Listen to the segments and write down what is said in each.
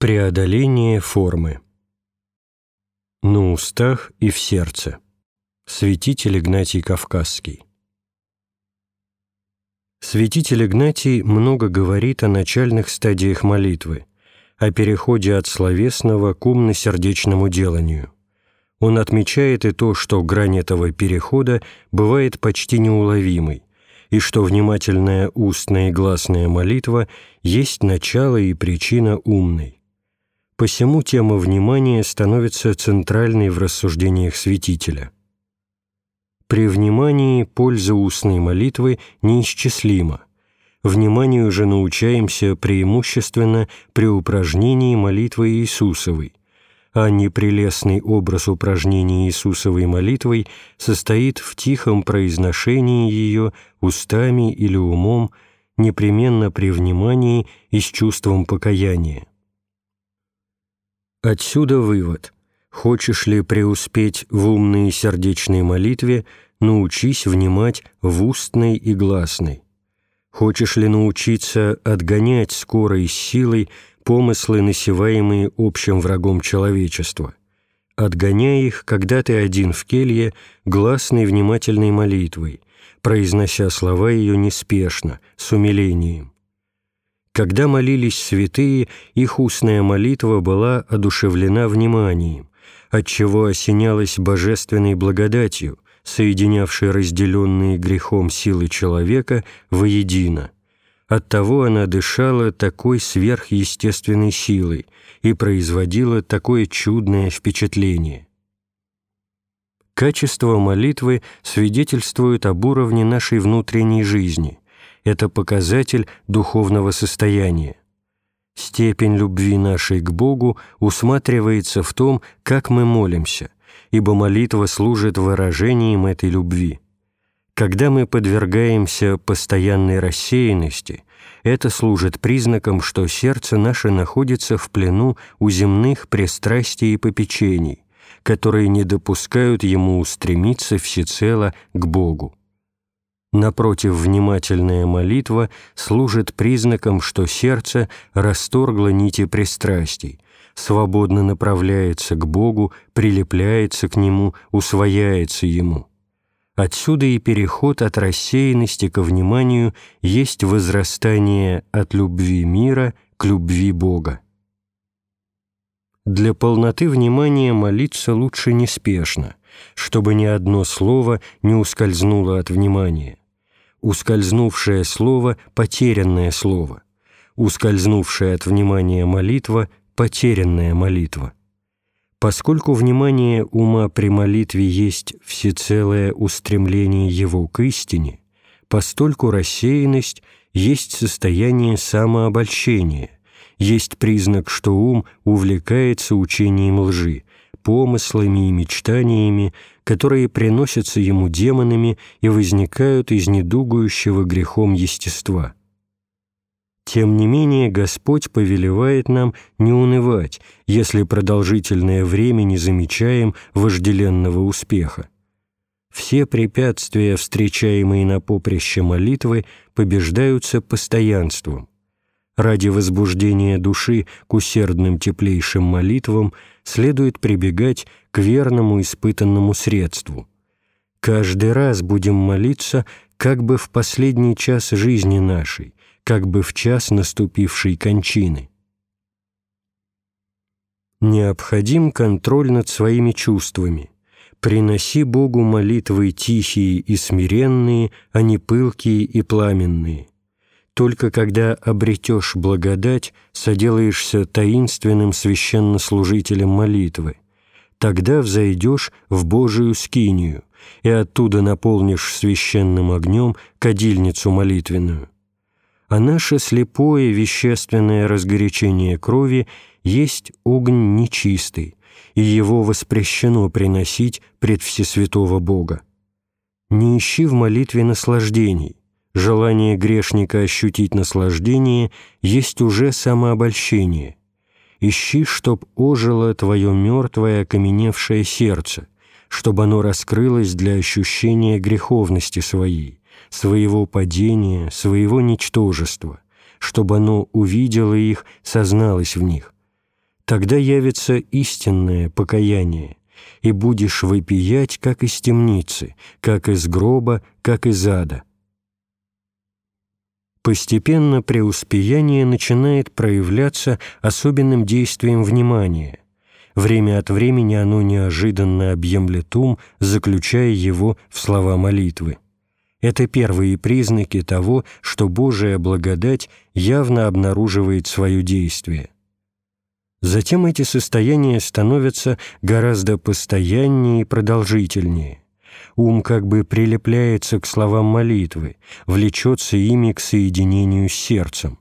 Преодоление формы. На устах и в сердце. Святитель Игнатий Кавказский. Святитель Игнатий много говорит о начальных стадиях молитвы, о переходе от словесного к умно-сердечному деланию. Он отмечает и то, что грань этого перехода бывает почти неуловимой, и что внимательная устная и гласная молитва есть начало и причина умной. Посему тема внимания становится центральной в рассуждениях святителя. При внимании польза устной молитвы неисчислима. Вниманию же научаемся преимущественно при упражнении молитвы Иисусовой, а непрелестный образ упражнения Иисусовой молитвой состоит в тихом произношении ее устами или умом, непременно при внимании и с чувством покаяния. Отсюда вывод. Хочешь ли преуспеть в умной и сердечной молитве, научись внимать в устной и гласной. Хочешь ли научиться отгонять скоро и с силой помыслы, насеваемые общим врагом человечества? Отгоняй их, когда ты один в келье, гласной внимательной молитвой, произнося слова ее неспешно, с умилением. Когда молились святые, их устная молитва была одушевлена вниманием, отчего осенялась божественной благодатью, соединявшей разделенные грехом силы человека воедино. Оттого она дышала такой сверхъестественной силой и производила такое чудное впечатление. Качество молитвы свидетельствует об уровне нашей внутренней жизни – это показатель духовного состояния. Степень любви нашей к Богу усматривается в том, как мы молимся, ибо молитва служит выражением этой любви. Когда мы подвергаемся постоянной рассеянности, это служит признаком, что сердце наше находится в плену у земных пристрастий и попечений, которые не допускают ему устремиться всецело к Богу. Напротив, внимательная молитва служит признаком, что сердце расторгло нити пристрастий, свободно направляется к Богу, прилепляется к Нему, усвояется Ему. Отсюда и переход от рассеянности ко вниманию есть возрастание от любви мира к любви Бога. Для полноты внимания молиться лучше неспешно, чтобы ни одно слово не ускользнуло от внимания. Ускользнувшее слово — потерянное слово. Ускользнувшая от внимания молитва — потерянная молитва. Поскольку внимание ума при молитве есть всецелое устремление его к истине, постольку рассеянность есть состояние самообольщения, есть признак, что ум увлекается учением лжи, помыслами и мечтаниями, которые приносятся ему демонами и возникают из недугующего грехом естества. Тем не менее, Господь повелевает нам не унывать, если продолжительное время не замечаем вожделенного успеха. Все препятствия, встречаемые на поприще молитвы, побеждаются постоянством. Ради возбуждения души к усердным теплейшим молитвам следует прибегать к верному испытанному средству. Каждый раз будем молиться как бы в последний час жизни нашей, как бы в час наступившей кончины. Необходим контроль над своими чувствами. Приноси Богу молитвы тихие и смиренные, а не пылкие и пламенные – только когда обретешь благодать, соделаешься таинственным священнослужителем молитвы. Тогда взойдешь в Божию скинию и оттуда наполнишь священным огнем кадильницу молитвенную. А наше слепое вещественное разгорячение крови есть огонь нечистый, и его воспрещено приносить пред Всесвятого Бога. Не ищи в молитве наслаждений, Желание грешника ощутить наслаждение есть уже самообольщение. Ищи, чтоб ожило твое мертвое окаменевшее сердце, чтобы оно раскрылось для ощущения греховности своей, своего падения, своего ничтожества, чтобы оно увидело их, созналось в них. Тогда явится истинное покаяние, и будешь выпиять, как из темницы, как из гроба, как из ада. Постепенно преуспеяние начинает проявляться особенным действием внимания. Время от времени оно неожиданно объемлет ум, заключая его в слова молитвы. Это первые признаки того, что Божия благодать явно обнаруживает свое действие. Затем эти состояния становятся гораздо постояннее и продолжительнее. Ум как бы прилепляется к словам молитвы, влечется ими к соединению с сердцем.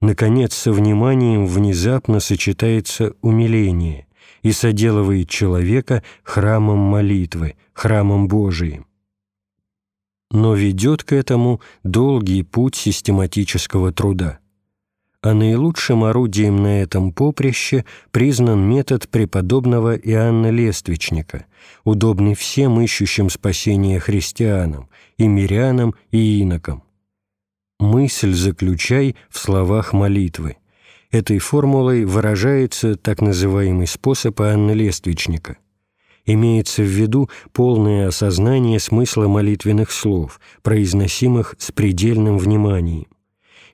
Наконец, со вниманием внезапно сочетается умиление и соделывает человека храмом молитвы, храмом Божиим. Но ведет к этому долгий путь систематического труда а наилучшим орудием на этом поприще признан метод преподобного Иоанна Лествичника, удобный всем ищущим спасения христианам, и мирянам, и инокам. «Мысль заключай в словах молитвы». Этой формулой выражается так называемый способ Иоанна Лествичника. Имеется в виду полное осознание смысла молитвенных слов, произносимых с предельным вниманием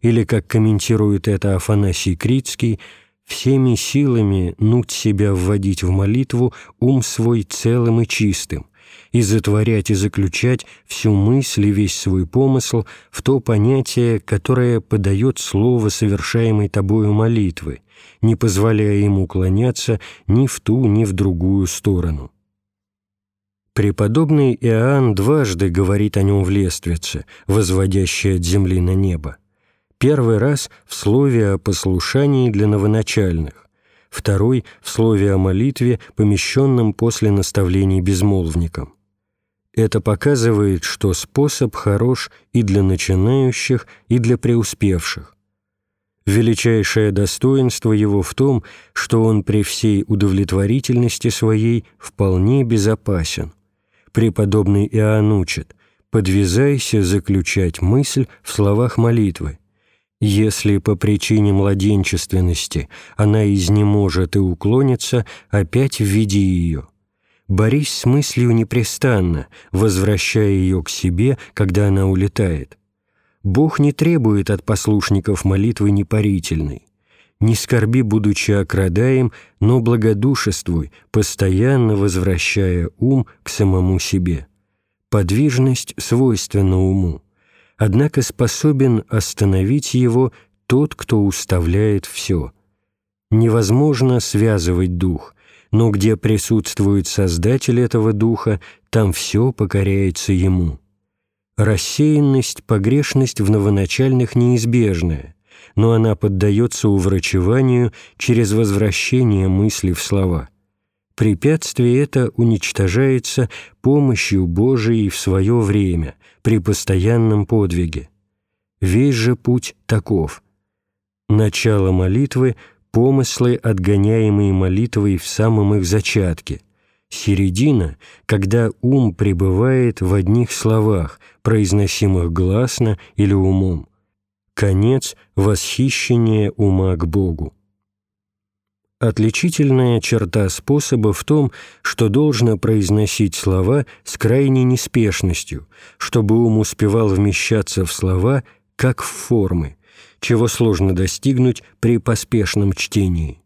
или, как комментирует это Афанасий Критский, всеми силами нуть себя вводить в молитву ум свой целым и чистым, и затворять и заключать всю мысль и весь свой помысл в то понятие, которое подает слово совершаемой тобою молитвы, не позволяя ему уклоняться ни в ту, ни в другую сторону. Преподобный Иоанн дважды говорит о нем в лествице, возводящей от земли на небо. Первый раз в слове о послушании для новоначальных, второй в слове о молитве, помещенном после наставлений безмолвникам. Это показывает, что способ хорош и для начинающих, и для преуспевших. Величайшее достоинство его в том, что он при всей удовлетворительности своей вполне безопасен. Преподобный Иоанн учит «подвязайся заключать мысль в словах молитвы, если по причине младенчественности она изнеможет и уклонится, опять введи ее. Борись с мыслью непрестанно, возвращая ее к себе, когда она улетает. Бог не требует от послушников молитвы непарительной. Не скорби, будучи окрадаем, но благодушествуй, постоянно возвращая ум к самому себе. Подвижность свойственна уму однако способен остановить его тот, кто уставляет все. Невозможно связывать дух, но где присутствует Создатель этого духа, там все покоряется ему. Рассеянность, погрешность в новоначальных неизбежная, но она поддается уврачеванию через возвращение мысли в слова. Препятствие это уничтожается помощью Божией в свое время, при постоянном подвиге. Весь же путь таков. Начало молитвы — помыслы, отгоняемые молитвой в самом их зачатке. Середина — когда ум пребывает в одних словах, произносимых гласно или умом. Конец — восхищение ума к Богу. Отличительная черта способа в том, что должно произносить слова с крайней неспешностью, чтобы ум успевал вмещаться в слова, как в формы, чего сложно достигнуть при поспешном чтении.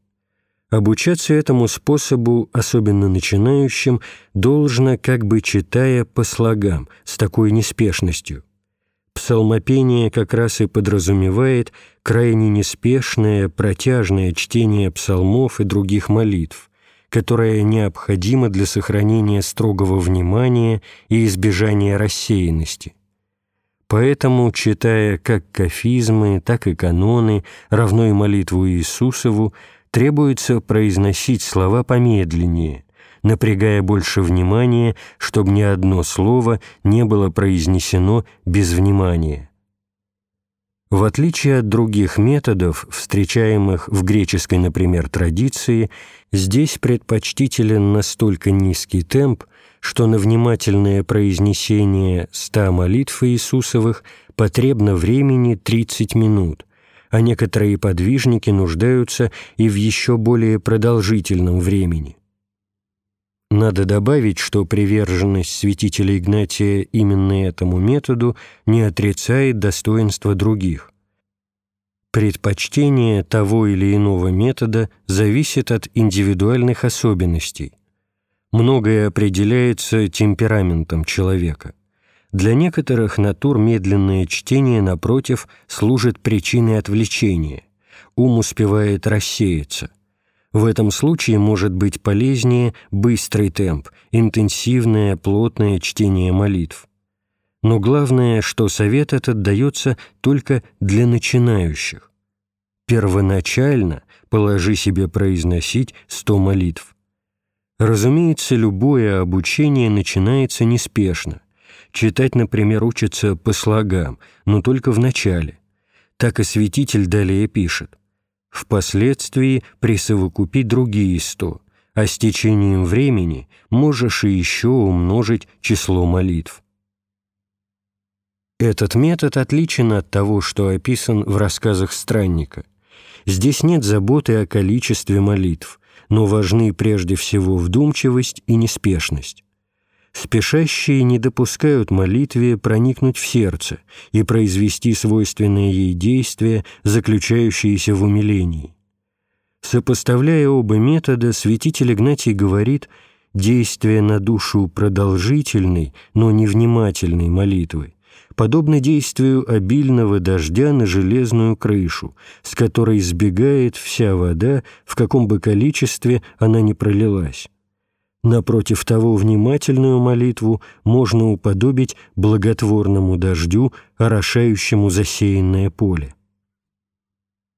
Обучаться этому способу, особенно начинающим, должно, как бы читая по слогам, с такой неспешностью – Псалмопение как раз и подразумевает крайне неспешное, протяжное чтение псалмов и других молитв, которое необходимо для сохранения строгого внимания и избежания рассеянности. Поэтому, читая как кафизмы, так и каноны, равно и молитву Иисусову, требуется произносить слова помедленнее, напрягая больше внимания, чтобы ни одно слово не было произнесено без внимания. В отличие от других методов, встречаемых в греческой, например, традиции, здесь предпочтителен настолько низкий темп, что на внимательное произнесение ста молитв Иисусовых потребно времени 30 минут – а некоторые подвижники нуждаются и в еще более продолжительном времени. Надо добавить, что приверженность святителя Игнатия именно этому методу не отрицает достоинства других. Предпочтение того или иного метода зависит от индивидуальных особенностей. Многое определяется темпераментом человека. Для некоторых натур медленное чтение, напротив, служит причиной отвлечения. Ум успевает рассеяться – в этом случае может быть полезнее быстрый темп, интенсивное, плотное чтение молитв. Но главное, что совет этот дается только для начинающих. Первоначально положи себе произносить сто молитв. Разумеется, любое обучение начинается неспешно. Читать, например, учится по слогам, но только в начале. Так и святитель далее пишет – Впоследствии присовокупить другие сто, а с течением времени можешь и еще умножить число молитв. Этот метод отличен от того, что описан в рассказах странника. Здесь нет заботы о количестве молитв, но важны прежде всего вдумчивость и неспешность. Спешащие не допускают молитве проникнуть в сердце и произвести свойственное ей действие, заключающееся в умилении. Сопоставляя оба метода, святитель Игнатий говорит «действие на душу продолжительной, но невнимательной молитвы, подобно действию обильного дождя на железную крышу, с которой сбегает вся вода, в каком бы количестве она ни пролилась». Напротив того, внимательную молитву можно уподобить благотворному дождю, орошающему засеянное поле.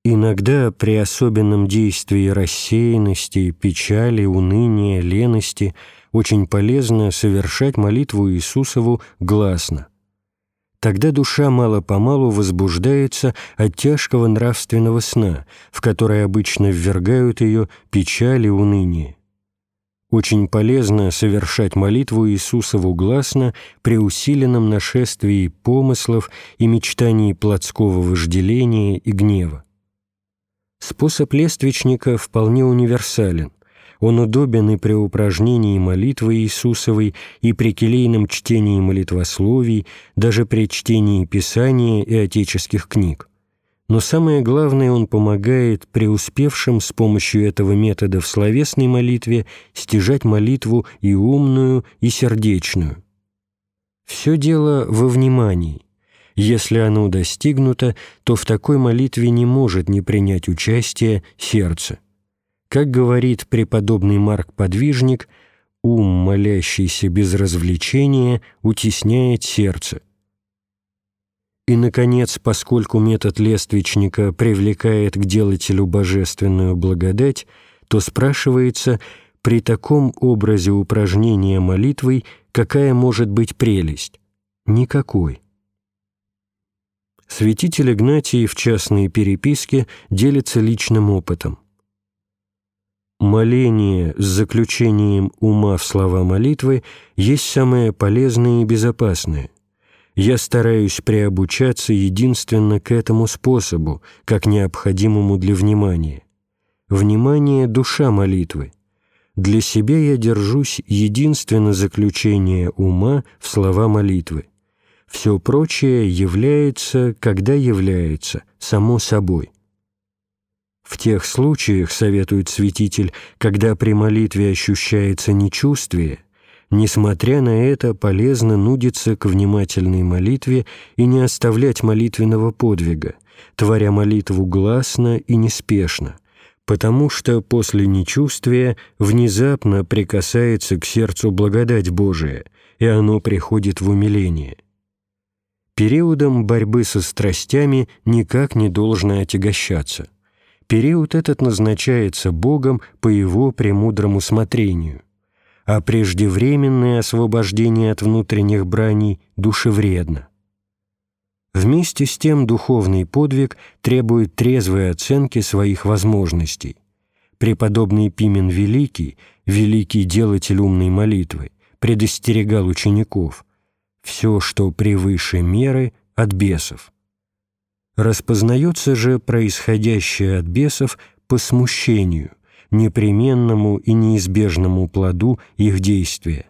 Иногда при особенном действии рассеянности, печали, уныния, лености очень полезно совершать молитву Иисусову гласно. Тогда душа мало-помалу возбуждается от тяжкого нравственного сна, в который обычно ввергают ее печали уныние. Очень полезно совершать молитву Иисусову гласно при усиленном нашествии помыслов и мечтаний плотского вожделения и гнева. Способ лествичника вполне универсален. Он удобен и при упражнении молитвы Иисусовой, и при келейном чтении молитвословий, даже при чтении Писания и отеческих книг но самое главное, он помогает преуспевшим с помощью этого метода в словесной молитве стяжать молитву и умную, и сердечную. Все дело во внимании. Если оно достигнуто, то в такой молитве не может не принять участие сердце. Как говорит преподобный Марк-подвижник, ум, молящийся без развлечения, утесняет сердце. И, наконец, поскольку метод лествичника привлекает к делателю божественную благодать, то спрашивается, при таком образе упражнения молитвой какая может быть прелесть? Никакой. Святитель Игнатий в частной переписке делится личным опытом. Моление с заключением ума в слова молитвы есть самое полезное и безопасное я стараюсь приобучаться единственно к этому способу, как необходимому для внимания. Внимание – душа молитвы. Для себя я держусь единственно заключение ума в слова молитвы. Все прочее является, когда является, само собой. В тех случаях, советует святитель, когда при молитве ощущается нечувствие, Несмотря на это, полезно нудиться к внимательной молитве и не оставлять молитвенного подвига, творя молитву гласно и неспешно, потому что после нечувствия внезапно прикасается к сердцу благодать Божия, и оно приходит в умиление. Периодом борьбы со страстями никак не должно отягощаться. Период этот назначается Богом по Его премудрому смотрению а преждевременное освобождение от внутренних браней душевредно. Вместе с тем духовный подвиг требует трезвой оценки своих возможностей. Преподобный Пимен Великий, великий делатель умной молитвы, предостерегал учеников «все, что превыше меры, от бесов». Распознается же происходящее от бесов по смущению, непременному и неизбежному плоду их действия.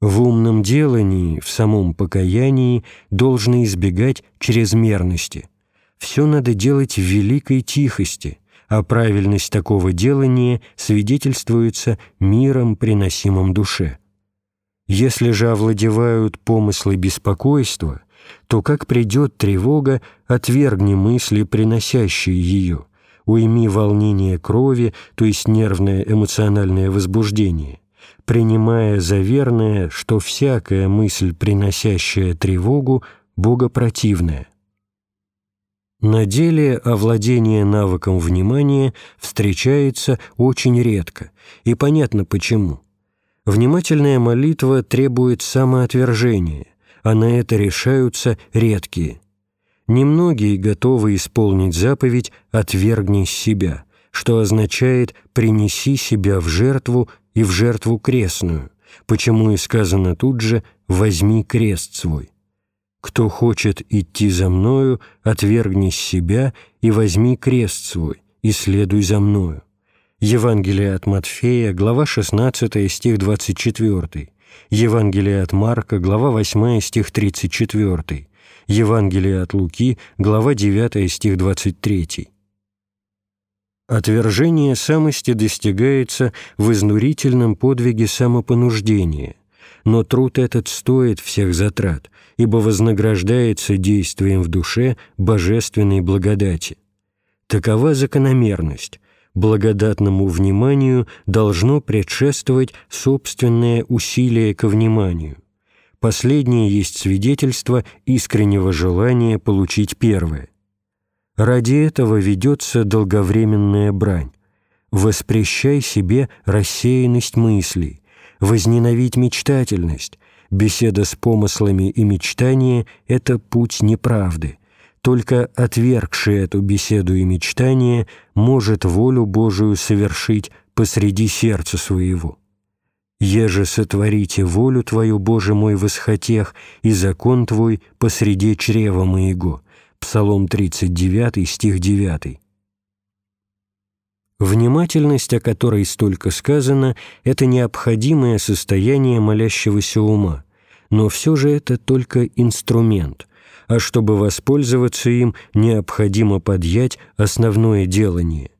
В умном делании, в самом покаянии должно избегать чрезмерности. Все надо делать в великой тихости, а правильность такого делания свидетельствуется миром, приносимым душе. Если же овладевают помыслы беспокойства, то как придет тревога, отвергни мысли, приносящие ее, уйми волнение крови, то есть нервное эмоциональное возбуждение, принимая за верное, что всякая мысль, приносящая тревогу, богопротивная. На деле овладение навыком внимания встречается очень редко, и понятно почему. Внимательная молитва требует самоотвержения, а на это решаются редкие. Немногие готовы исполнить заповедь «отвергни себя», что означает «принеси себя в жертву и в жертву крестную», почему и сказано тут же «возьми крест свой». «Кто хочет идти за мною, отвергни себя и возьми крест свой, и следуй за мною». Евангелие от Матфея, глава 16, стих 24. Евангелие от Марка, глава 8, стих 34. Евангелие от Луки, глава 9, стих 23. Отвержение самости достигается в изнурительном подвиге самопонуждения, но труд этот стоит всех затрат, ибо вознаграждается действием в душе божественной благодати. Такова закономерность. Благодатному вниманию должно предшествовать собственное усилие ко вниманию. Последнее есть свидетельство искреннего желания получить первое. Ради этого ведется долговременная брань. Воспрещай себе рассеянность мыслей, возненавидь мечтательность. Беседа с помыслами и мечтание — это путь неправды. Только отвергший эту беседу и мечтание может волю Божию совершить посреди сердца своего. «Еже сотворите волю Твою, Боже мой, восхотех, и закон Твой посреди чрева моего» Псалом 39, стих 9. Внимательность, о которой столько сказано, это необходимое состояние молящегося ума, но все же это только инструмент, а чтобы воспользоваться им, необходимо подъять основное делание.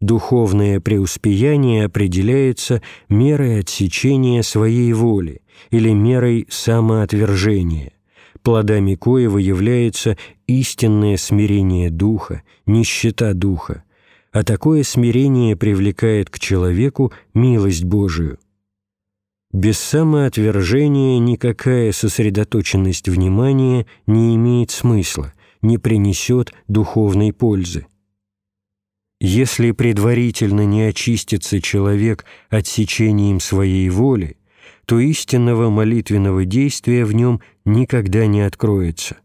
Духовное преуспеяние определяется мерой отсечения своей воли или мерой самоотвержения плодами коего является истинное смирение духа, нищета духа, а такое смирение привлекает к человеку милость Божию. Без самоотвержения никакая сосредоточенность внимания не имеет смысла, не принесет духовной пользы. Если предварительно не очистится человек отсечением своей воли, то истинного молитвенного действия в нем никогда не откроется.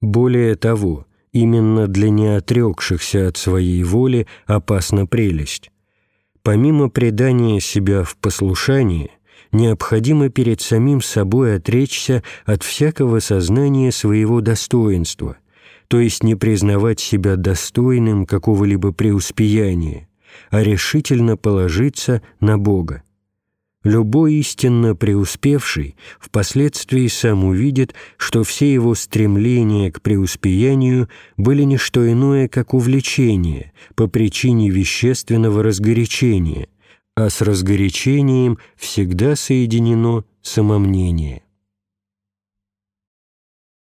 Более того, именно для неотрекшихся от своей воли опасна прелесть. Помимо предания себя в послушание, необходимо перед самим собой отречься от всякого сознания своего достоинства, то есть не признавать себя достойным какого-либо преуспеяния, а решительно положиться на Бога. Любой истинно преуспевший впоследствии сам увидит, что все его стремления к преуспеянию были не что иное, как увлечение по причине вещественного разгорячения, а с разгорячением всегда соединено самомнение.